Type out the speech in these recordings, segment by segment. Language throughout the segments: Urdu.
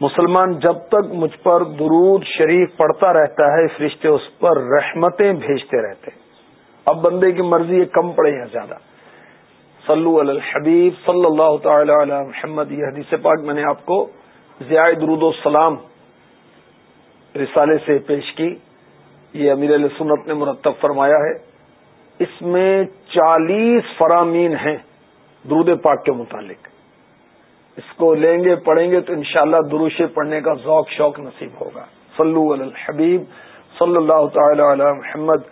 مسلمان جب تک مجھ پر درود شریف پڑھتا رہتا ہے فرشتے اس پر رحمتیں بھیجتے رہتے اب بندے کی مرضی یہ کم پڑے ہیں زیادہ۔ صلو علی الحبیب، صلی اللہ تعالی علی محمد، یہ حدیث پاک میں نے آپ کو ضیاء درود السلام رسالے سے پیش کی۔ یہ امیر علیہ سنت نے مرتب فرمایا ہے۔ اس میں چالیس فرامین ہیں درود پاک کے متعلق۔ اس کو لیں گے، پڑھیں گے تو انشاءاللہ شاء دروشے پڑھنے کا ذوق، شوق نصیب ہوگا۔ صلو علی الحبیب، صلی اللہ تعالی علی محمد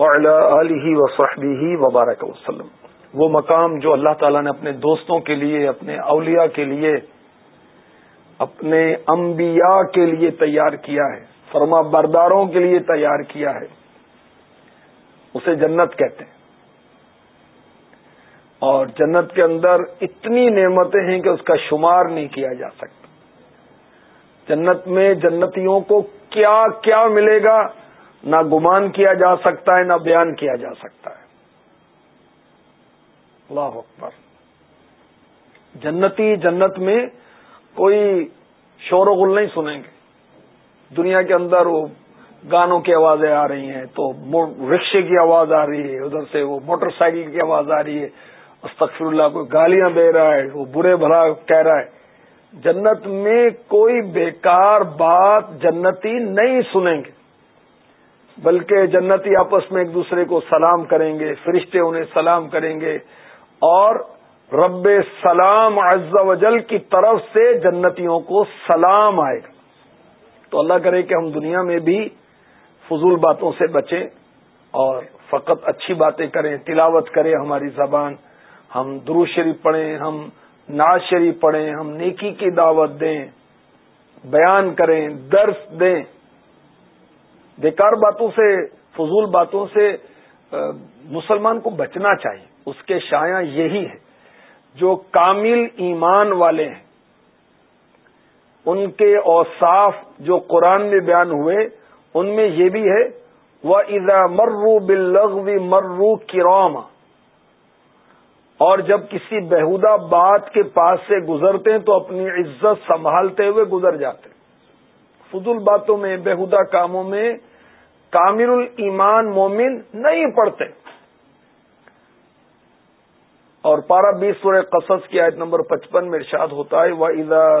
علیہ وصحبہ وبارک وسلم۔ وہ مقام جو اللہ تعالیٰ نے اپنے دوستوں کے لیے، اپنے اولیاء کے لیے، اپنے انبیاء کے لیے تیار کیا ہے، فرما برداروں کے لیے تیار کیا ہے، اسے جنت کہتے ہیں۔ اور جنت کے اندر اتنی نعمتیں ہیں کہ اس کا شمار نہیں کیا جا سکتا۔ جنت میں جنتیوں کو کیا کیا ملے گا؟ نہ گمان کیا جا سکتا ہے، نہ بیان کیا جا سکتا ہے۔ اللہ اکبر۔ جنتی جنت میں کوئی شور و غل نہیں سنیں گے۔ دنیا کے اندر وہ گانوں کی آوازیں آ رہی ہیں، تو رکشے کی آواز آ رہی ہے، ادھر سے وہ موٹر سائیکل کی آواز آ رہی ہے۔ استغفر اللہ کوئی گالیاں دے رہا ہے، وہ برے بھلا کہہ رہا ہے۔ جنت میں کوئی بیکار بات جنتی نہیں سنیں گے، بلکہ جنتی آپس میں ایک دوسرے کو سلام کریں گے، فرشتے انہیں سلام کریں گے۔ اور رب سلام عز و جل کی طرف سے جنتیوں کو سلام آئے گا۔ تو اللہ کرے کہ ہم دنیا میں بھی فضول باتوں سے بچیں اور فقط اچھی باتیں کریں، تلاوت کریں ہماری زبان۔ ہم درو شریف پڑھیں، ہم ناز شریف پڑھیں، ہم نیکی کی دعوت دیں، بیان کریں، درس دیں۔ بیکار باتوں سے، فضول باتوں سے مسلمان کو بچنا چاہیے۔ اس کے شایاں یہی ہے جو کامل ایمان والے ہیں، ان کے اوصاف جو قرآن میں بیان ہوئے، ان میں یہ بھی ہے وہ ادا مرو بلغوی مرو کروما اور جب کسی بہودہ بات کے پاس سے گزرتے ہیں تو اپنی عزت سنبھالتے ہوئے گزر جاتے فضول باتوں میں، بہودہ کاموں میں کامر المان مومن نہیں پڑھتے۔ اور پارہ بیس سورہ قصص کی آیت نمبر پچپن میں ارشاد ہوتا ہے و ادا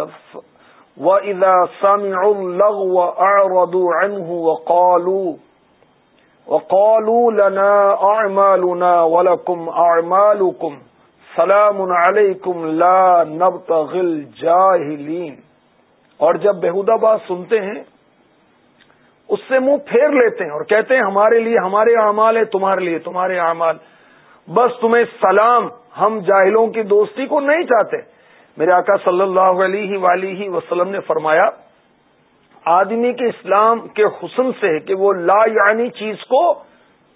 سام الگ و اردو و قالو وقالوا لنا اعمالنا ولكم اعمالكم سلام علیکم لا نبتغل جاہلین اور جب بےحدہ بات سنتے ہیں، اس سے منہ پھیر لیتے ہیں اور کہتے ہیں، ہمارے لیے، ہمارے اعمال ہے تمہارے لیے، تمہارے اعمال۔ بس تمہیں سلام، ہم جاہلوں کی دوستی کو نہیں چاہتے۔ میرے آقا صلی اللہ علیہ ولی وسلم نے فرمایا، آدمی کے اسلام کے حسن سے کہ وہ لا یعنی چیز کو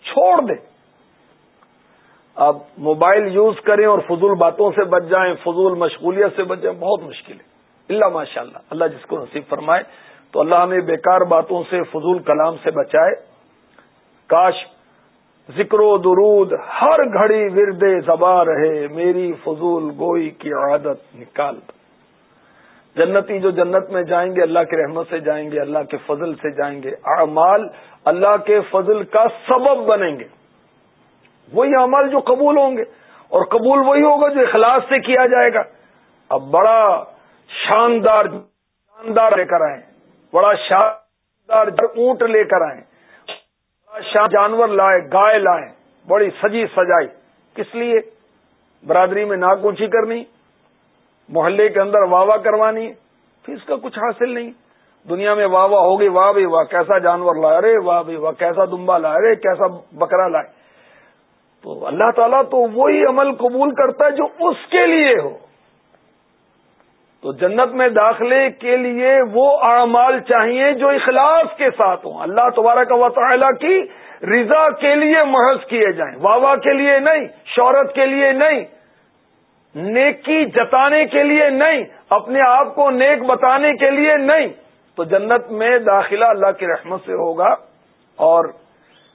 چھوڑ دے۔ اب موبائل یوز کریں اور فضول باتوں سے بچ جائیں، فضول مشغولیت سے بچ جائیں، بہت مشکل ہے۔ اللہ ماشاء اللہ اللہ جس کو نصیب فرمائے، تو اللہ ہمیں بیکار باتوں سے، فضول کلام سے بچائے۔ کاش ذکر و درود ہر گھڑی ورد زبا رہے، میری فضول گوئی کی عادت نکال۔ جنتی جو جنت میں جائیں گے، اللہ کے رحمت سے جائیں گے، اللہ کے فضل سے جائیں گے۔ اعمال اللہ کے فضل کا سبب بنیں گے۔ وہی اعمال جو قبول ہوں گے اور قبول وہی ہوگا جو اخلاص سے کیا جائے گا۔ اب بڑا شاندار شاندار لے کر آئے بڑا شاندار اونٹ لے کر آئے بڑا جانور لائے گائے لائے بڑی سجی سجائی۔ کس لیے؟ برادری میں ناک اونچی کرنی، محلے کے اندر واہ واہ کروانی۔ پھر اس کا کچھ حاصل نہیں۔ دنیا میں واہ واہ ہوگی، واہ بھی واہ، کیسا جانور لائے؟ ارے واہ بھی واہ، کیسا دمبا لائے؟ ارے کیسا بکرا لائے؟ تو اللہ تعالیٰ تو وہی عمل قبول کرتا ہے جو اس کے لیے ہو۔ تو جنت میں داخلے کے لیے وہ اعمال چاہیے جو اخلاص کے ساتھ ہوں۔ اللہ تبارہ کا وطالعہ کی رضا کے لیے محض کیے جائیں۔ واہ کے لیے نہیں، شہرت کے لیے نہیں، نیکی جتانے کے لیے نہیں، اپنے آپ کو نیک بتانے کے لیے نہیں۔ تو جنت میں داخلہ اللہ کی رحمت سے ہوگا اور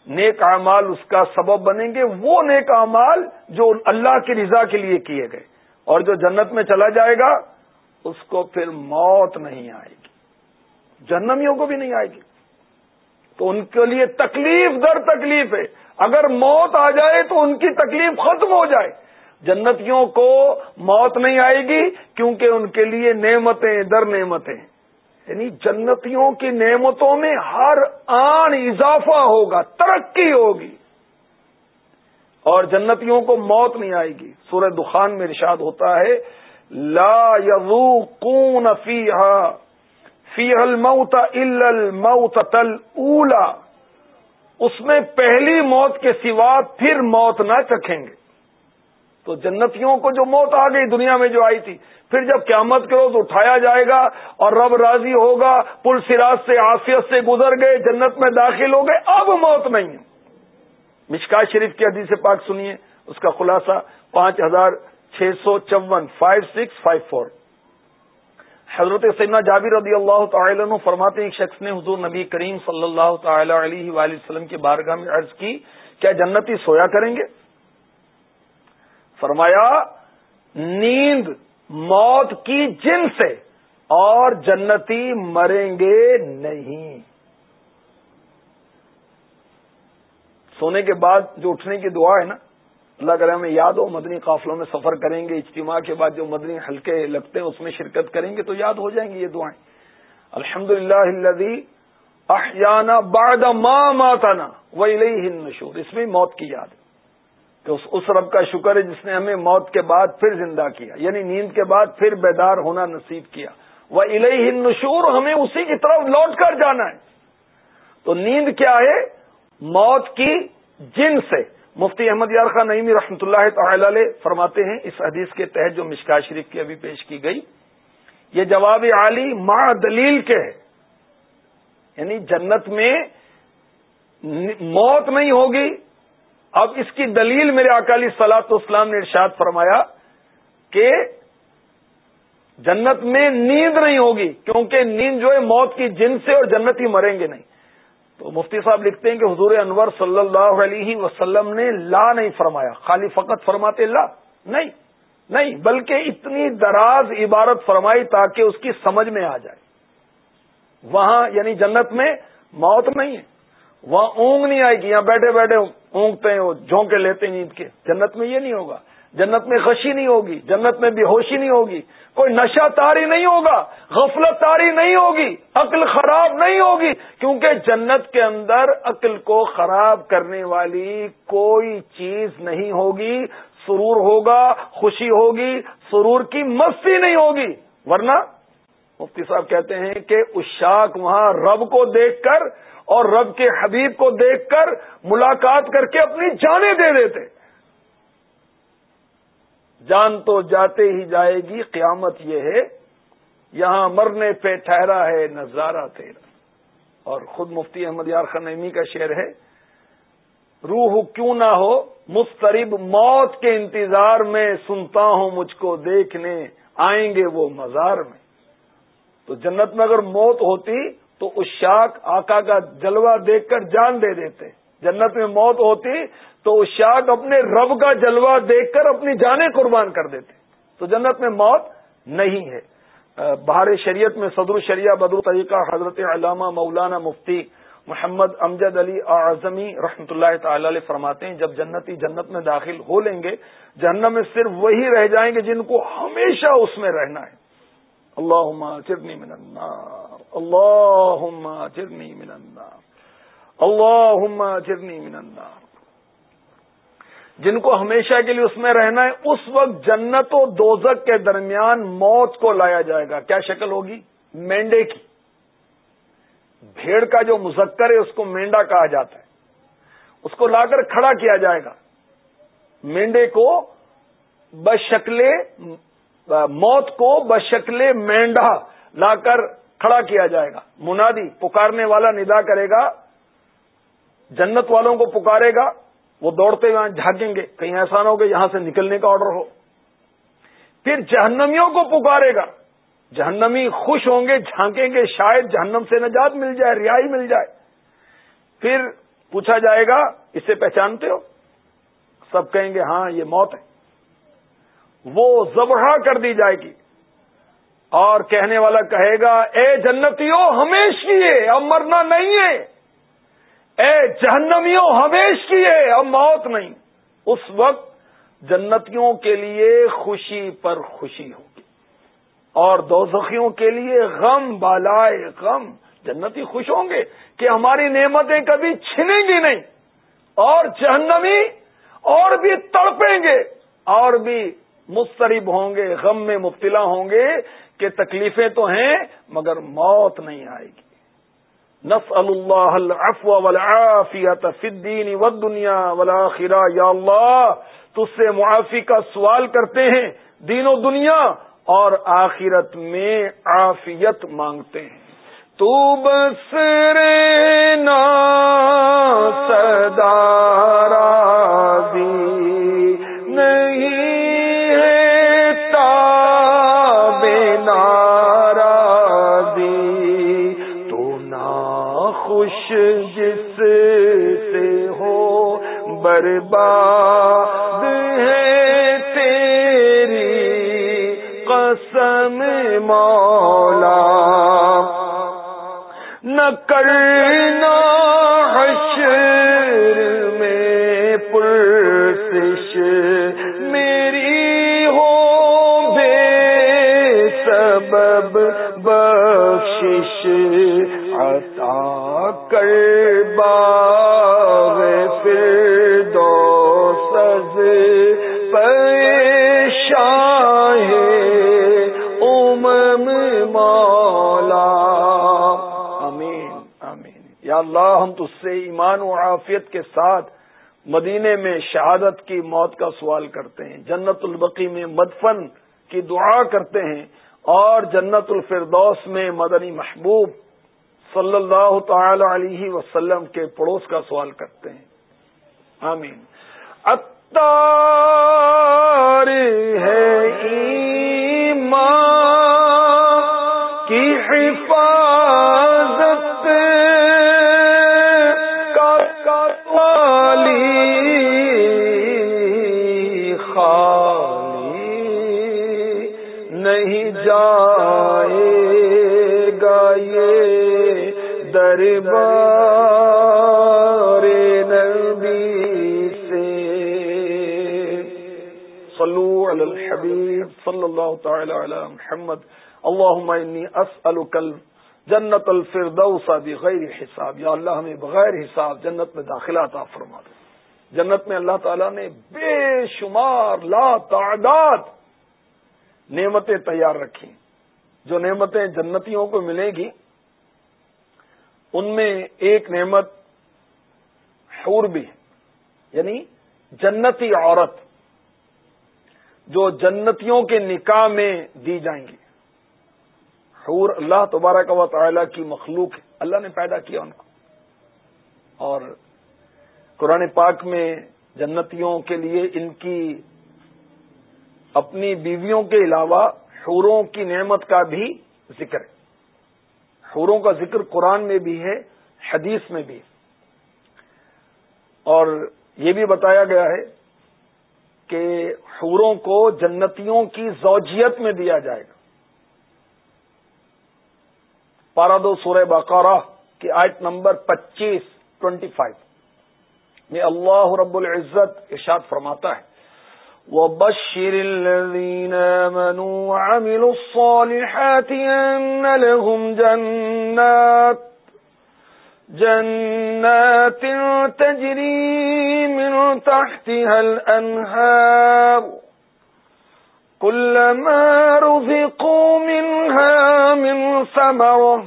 نیک اعمال اس کا سبب بنیں گے، وہ نیک اعمال جو اللہ کی رضا کے لیے کیے گئے۔ اور جو جنت میں چلا جائے گا، اس کو پھر موت نہیں آئے گی۔ جہنمیوں کو بھی نہیں آئے گی۔ تو ان کے لیے تکلیف در تکلیف ہے۔ اگر موت آ جائے تو ان کی تکلیف ختم ہو جائے۔ جنتیوں کو موت نہیں آئے گی کیونکہ ان کے لیے نعمتیں در نعمتیں۔ یعنی جنتیوں کی نعمتوں میں ہر آن اضافہ ہوگا، ترقی ہوگی۔ اور جنتیوں کو موت نہیں آئے گی۔ سورہ دخان میں ارشاد ہوتا ہے، لا یذوقون فیہا، فیہ الموت الا الموت تل اولا اس میں پہلی موت کے سوا پھر موت نہ چکھیں گے۔ تو جنتیوں کو جو موت آ گئی دنیا میں جو آئی تھی پھر جب قیامت کرو تو اٹھایا جائے گا اور رب راضی ہوگا پل سراج سے آفیت سے گزر گئے جنت میں داخل ہو گئے اب موت نہیں ہے مشکا شریف کی حدیث پاک سنیے اس کا خلاصہ پانچ ہزار چھ سو چون فائیو سکس فائیو فور حضرت سیدنا جابر رضی اللہ تعالی عنہ فرماتے ایک شخص نے حضور نبی کریم صلی اللہ تعالی علیہ وآلہ وسلم کے بارگاہ میں عرض کی کیا جنتی سویا کریں گے فرمایا، نیند موت کی جن سے اور جنتی مریں گے نہیں۔ سونے کے بعد جو اٹھنے کی دعا ہے نا، اللہ کرے ہمیں یاد ہو، مدنی قافلوں میں سفر کریں گے، اجتماع کے بعد جو مدنی ہلکے لگتے ہیں، اس میں شرکت کریں گے، تو یاد ہو جائیں گے یہ دعائیں۔ الحمد للہ احیانہ باد ماں ماتانا وہی نشور اس میں موت کی یاد ہے۔ کہ اس رب کا شکر ہے جس نے ہمیں موت کے بعد پھر زندہ کیا یعنی نیند کے بعد پھر بیدار ہونا نصیب کیا۔ وہ الہی نشور ہمیں اسی کی طرف لوٹ کر جانا ہے۔ تو نیند کیا ہے؟ موت کی جن سے۔ مفتی احمد یار خان نعیمی رحمۃ اللہ تعالی علیہ فرماتے ہیں اس حدیث کے تحت جو مشکا شریف کی ابھی پیش کی گئی۔ یہ جواب عالی ماں دلیل کے ہے۔ یعنی جنت میں موت نہیں ہوگی اب اس کی دلیل میرے اکالی سلاط اسلام نے ارشاد فرمایا کہ جنت میں نیند نہیں ہوگی، کیونکہ نیند جو ہے موت کی جن سے اور جنت ہی مریں گے نہیں۔ تو مفتی صاحب لکھتے ہیں کہ حضور انور صلی اللہ علیہ وسلم نے لا نہیں فرمایا۔ خالی فقط فرماتے لا۔ نہیں نہیں، بلکہ اتنی دراز عبارت فرمائی تاکہ اس کی سمجھ میں آ جائے۔ وہاں یعنی جنت میں موت نہیں ہے۔ وہاں اونگ نہیں آئے گی، یہاں بیٹھے بیٹھے اونگتے ہیں، وہ جھونکے لیتے ہیں نیند کے۔ جنت میں یہ نہیں ہوگا۔ جنت میں خشی نہیں ہوگی، جنت میں بے ہوشی نہیں ہوگی۔ کوئی نشہ تاری نہیں ہوگا، غفلت تاری نہیں ہوگی، عقل خراب نہیں ہوگی۔ کیونکہ جنت کے اندر عقل کو خراب کرنے والی کوئی چیز نہیں ہوگی۔ سرور ہوگا، خوشی ہوگی، سرور کی مستی نہیں ہوگی۔ ورنہ مفتی صاحب کہتے ہیں کہ اشاک وہاں رب کو دیکھ کر اور رب کے حبیب کو دیکھ کر ملاقات کر کے اپنی جانیں دے دیتے۔ جان تو جاتے ہی جائے گی، قیامت یہ ہے۔ یہاں مرنے پہ ٹھہرا ہے نظارہ تیرا۔ اور خود مفتی احمد یار خنیمی کا شعر ہے۔ روح کیوں نہ ہو مسترب موت کے انتظار میں سنتا ہوں مجھ کو دیکھنے۔ آئیں گے وہ مزار میں۔ تو جنت میں اگر موت ہوتی تو اس شاخ آقا کا جلوہ دیکھ کر جان دے دیتے۔ جنت میں موت ہوتی تو اس شاخ اپنے رب کا جلوہ دیکھ کر اپنی جانیں قربان کر دیتے۔ تو جنت میں موت نہیں ہے۔ بہار شریعت میں صدر شریعہ بدر طریقہ حضرت علامہ مولانا مفتی محمد امجد علی اعظمی رحمۃ اللہ تعالی علیہ فرماتے ہیں، جب جنتی جنت میں داخل ہو لیں گے، جہنم میں صرف وہی رہ جائیں گے جن کو ہمیشہ اس میں رہنا ہے۔ اللہ چرنی من النار۔ اللہ چرنی من النار. اللہ چرنی من النار. جن کو ہمیشہ کے لیے اس میں رہنا ہے، اس وقت جنت و دوزک کے درمیان موت کو لایا جائے گا۔ کیا شکل ہوگی؟ مینڈے کی۔ بھیڑ کا جو مذکر ہے، اس کو مینڈا کہا جاتا ہے۔ اس کو لا کر کھڑا کیا جائے گا۔ مینڈے کو بشکل موت کو بشکل مینڈا لا کر کھڑا کیا جائے گا۔ منادی، پکارنے والا ندا کرے گا۔ جنت والوں کو پکارے گا۔ وہ دوڑتے ہوئے جھاگیں گے۔ کہیں ایسا نہ ہو کہ یہاں سے نکلنے کا آرڈر ہو۔ پھر جہنمیوں کو پکارے گا۔ جہنمی خوش ہوں گے، جھانکیں گے۔ شاید جہنم سے نجات مل جائے، رہائی مل جائے۔ پھر پوچھا جائے گا اسے پہچانتے ہو؟ سب کہیں گے ہاں یہ موت ہے۔ وہ ذبح کر دی جائے گی۔ اور کہنے والا کہے گا، اے جنتیوں ہمیش کیے، اب مرنا نہیں ہے. اے جہنمیوں ہمیش کیے، اب موت نہیں. اس وقت جنتیوں کے لیے خوشی پر خوشی ہوگی اور دوزخیوں کے لیے غم بالائے غم۔ جنتی خوش ہوں گے کہ ہماری نعمتیں کبھی چھنیں گی نہیں اور جہنمی اور بھی تڑپیں گے اور بھی مسترب ہوں گے، غم میں مبتلا ہوں گے کہ تکلیفیں تو ہیں مگر موت نہیں آئے گی۔ نف اللہ العفو والعافیت فی الدین والدنیا والآخرہ۔ یا اللہ تج سے معافی کا سوال کرتے ہیں دین و دنیا اور آخرت میں عافیت مانگتے ہیں۔ تو بس برباد ہے تیری قسم مولا نہ کرنا حشر میں پرسش میری ہو بے سبب بخشش ایمان کے ساتھ مدینے میں شہادت کی موت کا سوال کرتے ہیں۔ جنت البقی میں مدفن کی دعا کرتے ہیں اور جنت الفردوس میں مدنی محبوب صلی اللہ تعالی علیہ وسلم کے پڑوس کا سوال کرتے ہیں۔ آمین۔ اتار ہے ایمان۔ دربار نبی سے۔ صلو علی الحبیب صلی اللہ تعالی علی محمد۔ اللہم انی اسألک جنت الفردوس بغیر حساب۔ یا اللہ ہمیں بغیر حساب جنت میں داخلہ عطا فرما دے۔ جنت میں اللہ تعالیٰ نے بے شمار لا تعداد نعمتیں تیار رکھی۔ جو نعمتیں جنتیوں کو ملے گی ان میں ایک نعمت حور بھی یعنی جنتی عورت جو جنتیوں کے نکاح میں دی جائیں گی۔ حور اللہ تبارک و تعالی کی مخلوق ہے۔ اللہ نے پیدا کیا ان کو۔ اور قرآن پاک میں جنتیوں کے لیے ان کی اپنی بیویوں کے علاوہ حوروں کی نعمت کا بھی ذکر ہے۔ حوروں کا ذکر قرآن میں بھی ہے، حدیث میں بھی۔ اور یہ بھی بتایا گیا ہے کہ حوروں کو جنتیوں کی زوجیت میں دیا جائے گا۔ پارادو سورہ بقارہ کی آیت نمبر پچیس، ٹوینٹی فائیو۔ میں اللہ رب العزت ارشاد فرماتا ہے۔ وبشر الذين آمنوا وعملوا الصالحات أن لهم جنات جنات تجري من تحتها الأنهار كلما رزقوا منها من ثمره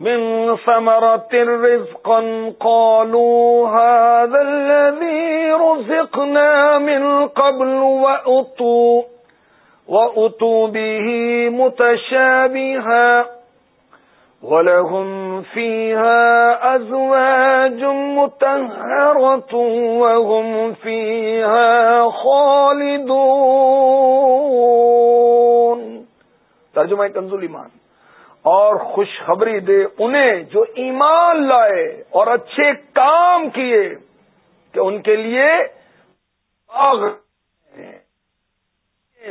من ثمرة رزقا قالوا هذا الذي رزقنا من قبل وأتوا, وأتوا به متشابها ولهم فيها أزواج متهرة وهم فيها خالدون. ترجمہ کنزول ایمان۔ اور خوشخبری دے انہیں جو ایمان لائے اور اچھے کام کیے کہ ان کے لیے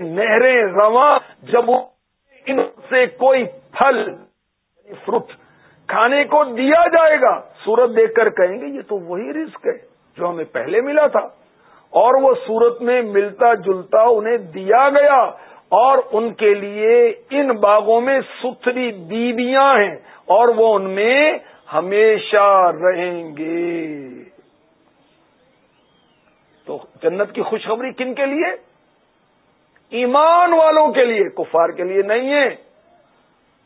نہریں رواں، جب ان سے کوئی پھل یعنی فروٹ کھانے کو دیا جائے گا، سورت دیکھ کر کہیں گے، یہ تو وہی رزق ہے جو ہمیں پہلے ملا تھا۔ اور وہ سورت میں ملتا جلتا انہیں دیا گیا۔ اور ان کے لیے ان باغوں میں ستھری بیویاں ہیں اور وہ ان میں ہمیشہ رہیں گے۔ تو جنت کی خوشخبری کن کے لیے؟ ایمان والوں کے لیے، کفار کے لیے نہیں ہے۔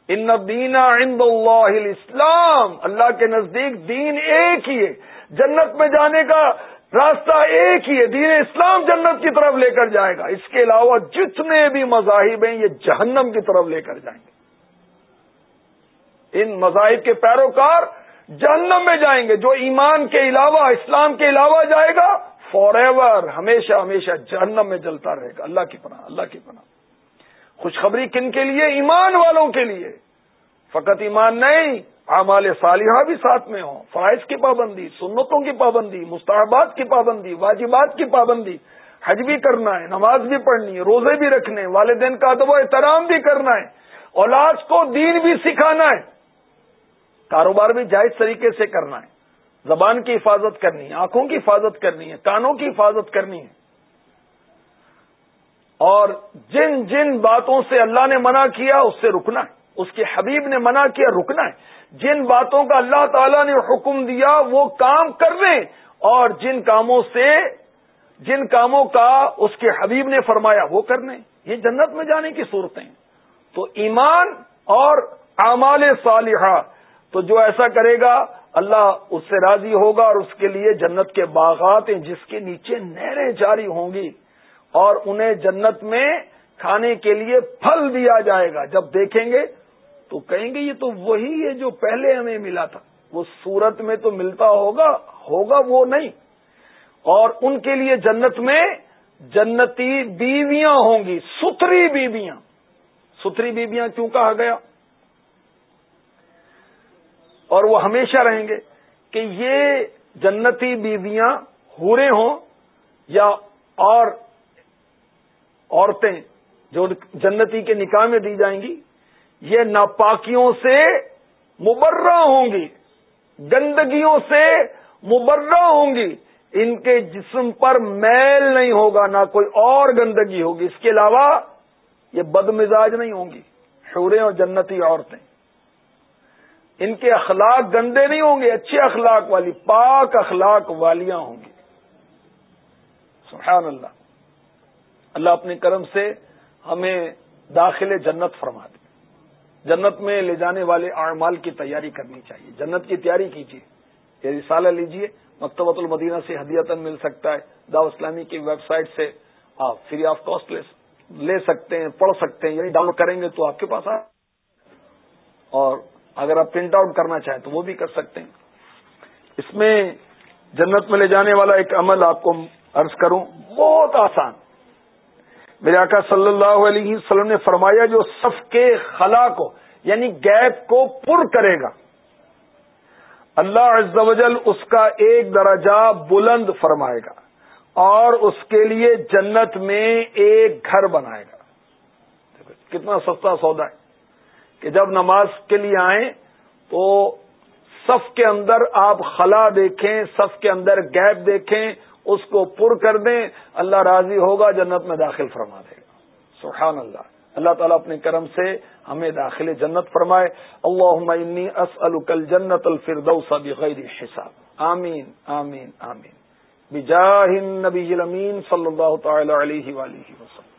ان دینا عند اللہ اسلام اللہ کے نزدیک دین ایک ہی ہے۔ جنت میں جانے کا راستہ ایک ہی ہے، دین اسلام جنت کی طرف لے کر جائے گا۔ اس کے علاوہ جتنے بھی مذاہب ہیں، یہ جہنم کی طرف لے کر جائیں گے۔ ان مذاہب کے پیروکار جہنم میں جائیں گے۔ جو ایمان کے علاوہ، اسلام کے علاوہ جائے گا فار ایور ہمیشہ ہمیشہ جہنم میں جلتا رہے گا۔ اللہ کی پناہ، اللہ کی پناہ۔ خوشخبری کن کے لیے؟ ایمان والوں کے لیے۔ فقط ایمان نہیں اعمال صالحہ بھی ساتھ میں ہوں، فرائض کی پابندی، سنتوں کی پابندی، مستحبات کی پابندی، واجبات کی پابندی، حج بھی کرنا ہے، نماز بھی پڑھنی ہے، روزے بھی رکھنے والدین کا ادب و احترام بھی کرنا ہے، اولاد کو دین بھی سکھانا ہے۔ کاروبار بھی جائز طریقے سے کرنا ہے۔ زبان کی حفاظت کرنی ہے، آنکھوں کی حفاظت کرنی ہے، کانوں کی حفاظت کرنی ہے۔ اور جن جن باتوں سے اللہ نے منع کیا، اس سے رکنا ہے۔ اس کے حبیب نے منع کیا، رکنا ہے۔ جن باتوں کا اللہ تعالی نے حکم دیا وہ کام کر لیں۔ اور جن کاموں سے، جن کاموں کا اس کے حبیب نے فرمایا وہ کرنے یہ جنت میں جانے کی صورتیں۔ تو ایمان اور اعمال صالحہ، تو جو ایسا کرے گا، اللہ اس سے راضی ہوگا اور اس کے لیے جنت کے باغات ہیں جس کے نیچے نہریں جاری ہوں گی۔ اور انہیں جنت میں کھانے کے لیے پھل دیا جائے گا۔ جب دیکھیں گے تو کہیں گے یہ تو وہی ہے جو پہلے ہمیں ملا تھا۔ وہ سورت میں تو ملتا ہوگا ہوگا وہ نہیں۔ اور ان کے لیے جنت میں جنتی بیویاں ہوں گی، ستری بیویاں۔ ستری بیویاں کیوں کہا گیا؟ اور وہ ہمیشہ رہیں گے کہ یہ جنتی بیویاں ہورے ہوں یا اور عورتیں جو جنتی کے نکاح میں دی جائیں گی یہ ناپاکیوں سے مبرہ ہوں گی، گندگیوں سے مبرہ ہوں گی۔ ان کے جسم پر میل نہیں ہوگا، نہ کوئی اور گندگی ہوگی۔ اس کے علاوہ یہ بد مزاج نہیں ہوں گی۔ شوریں اور جنتی عورتیں۔ ان کے اخلاق گندے نہیں ہوں گے، اچھے اخلاق والی، پاک اخلاق والیاں ہوں گی۔ سبحان اللہ۔ اللہ اپنے کرم سے ہمیں داخل جنت فرما دے۔ جنت میں لے جانے والے اعمال کی تیاری کرنی چاہیے۔ جنت کی تیاری کیجیے۔ یہ رسالہ لیجیے۔ مکتبۃ المدینہ سے ہدیتن مل سکتا ہے۔ داو اسلامی کی ویب سائٹ سے آپ فری آف کاسٹ لے سکتے ہیں، پڑھ سکتے ہیں۔ یعنی ڈاؤن لوڈ کریں گے تو آپ کے پاس آ اور اگر آپ پرنٹ آؤٹ کرنا چاہیں تو وہ بھی کر سکتے ہیں۔ اس میں جنت میں لے جانے والا ایک عمل آپ کو عرض کروں، بہت آسان۔ میرے آقا صلی اللہ علیہ وسلم نے فرمایا جو صف کے خلا کو یعنی گیپ کو پر کرے گا، اللہ عز و جل اس کا ایک درجہ بلند فرمائے گا اور اس کے لیے جنت میں ایک گھر بنائے گا۔ کتنا سستا سودا ہے کہ جب نماز کے لیے آئیں تو صف کے اندر آپ خلا دیکھیں، صف کے اندر گیپ دیکھیں اس کو پر کر دیں، اللہ راضی ہوگا، جنت میں داخل فرما دے گا۔ سبحان اللہ۔ اللہ تعالیٰ اپنے کرم سے ہمیں داخل جنت فرمائے۔ اللہ انی کل جنت الفردوس بغیر حساب۔ آمین آمین آمین۔ بجاہ النبی الامین صلی اللہ تعالی علیہ وآلہ وسلم۔